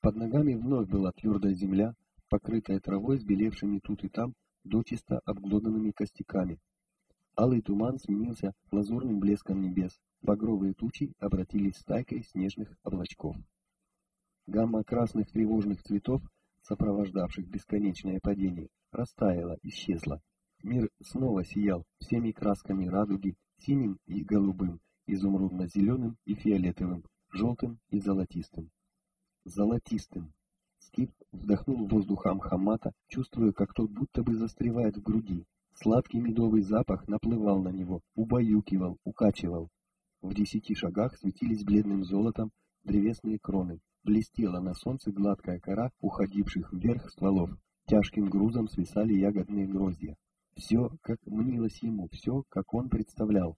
Под ногами вновь была твердая земля, покрытая травой, сбелевшими тут и там, дочисто обглоданными костяками. Алый туман сменился лазурным блеском небес, багровые тучи обратились стайкой снежных облачков. Гамма красных тревожных цветов, сопровождавших бесконечное падение, растаяла, исчезла. Мир снова сиял всеми красками радуги, синим и голубым, изумрудно-зеленым и фиолетовым, желтым и золотистым. Золотистым. Скип вдохнул воздух Амхамата, чувствуя, как тот будто бы застревает в груди. Сладкий медовый запах наплывал на него, убаюкивал, укачивал. В десяти шагах светились бледным золотом древесные кроны, Блестела на солнце гладкая кора уходивших вверх стволов. Тяжким грузом свисали ягодные гроздья. Все, как мнилось ему, все, как он представлял.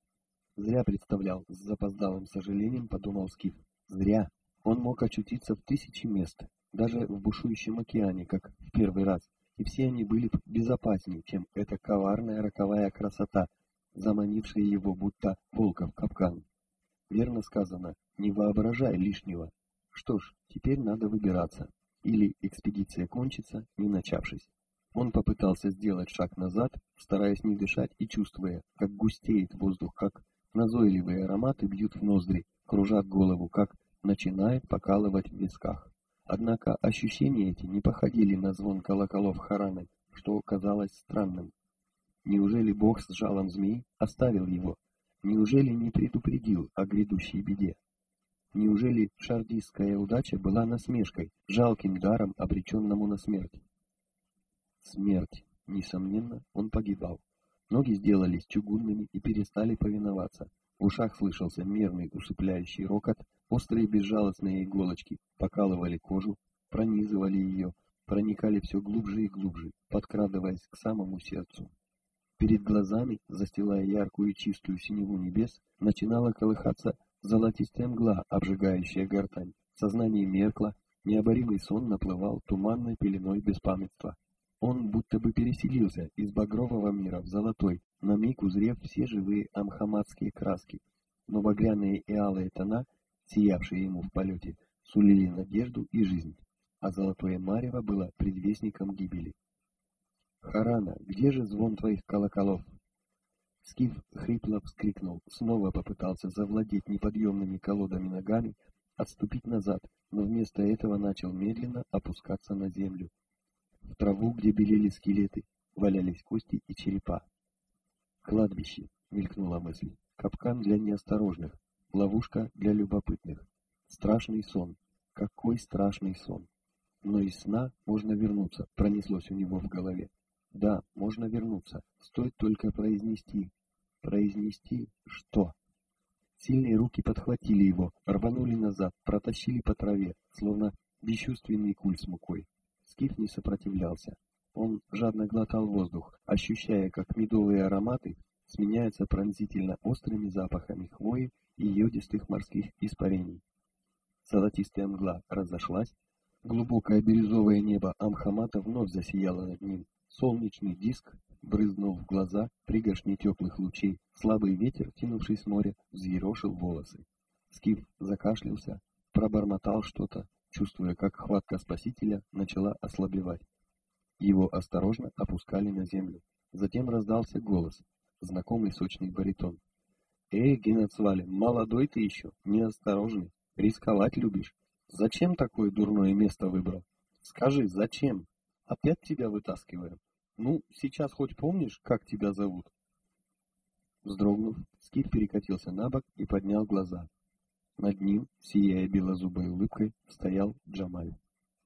Зря представлял, с запоздалым сожалением подумал Скиф. Зря. Он мог очутиться в тысячи мест, даже в бушующем океане, как в первый раз, и все они были безопаснее, чем эта коварная роковая красота, заманившая его будто волка в капкан. Верно сказано, не воображай лишнего, что ж, теперь надо выбираться. Или экспедиция кончится, не начавшись. Он попытался сделать шаг назад, стараясь не дышать и чувствуя, как густеет воздух, как назойливые ароматы бьют в ноздри, кружат голову, как начинает покалывать в висках. Однако ощущения эти не походили на звон колоколов Хараны, что казалось странным. Неужели Бог с жалом змей оставил его? Неужели не предупредил о грядущей беде? Неужели шардистская удача была насмешкой, жалким даром, обреченному на смерть? Смерть. Несомненно, он погибал. Ноги сделались чугунными и перестали повиноваться. В ушах слышался мерный усыпляющий рокот, острые безжалостные иголочки покалывали кожу, пронизывали ее, проникали все глубже и глубже, подкрадываясь к самому сердцу. Перед глазами, застилая яркую и чистую синеву небес, начинала колыхаться Золотистая мгла, обжигающая гортань. Сознание меркло, необоримый сон наплывал туманной пеленой беспамятства. Он будто бы переселился из багрового мира в золотой, на миг узрев все живые амхамадские краски. Но багряные и алые тона, сиявшие ему в полете, сулили надежду и жизнь, а золотое марево было предвестником гибели. «Харана, где же звон твоих колоколов?» Скиф хрипло вскрикнул, снова попытался завладеть неподъемными колодами ногами, отступить назад, но вместо этого начал медленно опускаться на землю. В траву, где белели скелеты, валялись кости и черепа. «Кладбище», — мелькнула мысль, — «капкан для неосторожных, ловушка для любопытных. Страшный сон. Какой страшный сон!» Но из сна можно вернуться, пронеслось у него в голове. Да, можно вернуться, стоит только произнести. Произнести что? Сильные руки подхватили его, рванули назад, протащили по траве, словно бесчувственный куль с мукой. Скиф не сопротивлялся. Он жадно глотал воздух, ощущая, как медовые ароматы сменяются пронзительно острыми запахами хвои и йодистых морских испарений. Золотистая мгла разошлась, глубокое бирюзовое небо Амхамата вновь засияло над ним, Солнечный диск брызнул в глаза пригоршни теплых лучей. Слабый ветер, тянувший с моря, взъерошил волосы. Скиф закашлялся, пробормотал что-то, чувствуя, как хватка спасителя начала ослабевать. Его осторожно опускали на землю. Затем раздался голос, знакомый сочный баритон. «Эй, Генацвали, молодой ты еще, неосторожный, рисковать любишь. Зачем такое дурное место выбрал? Скажи, зачем? Опять тебя вытаскиваем?» Ну, сейчас хоть помнишь, как тебя зовут? Вздрогнув, Скиф перекатился на бок и поднял глаза. Над ним, сияя белозубой улыбкой, стоял Джамаль.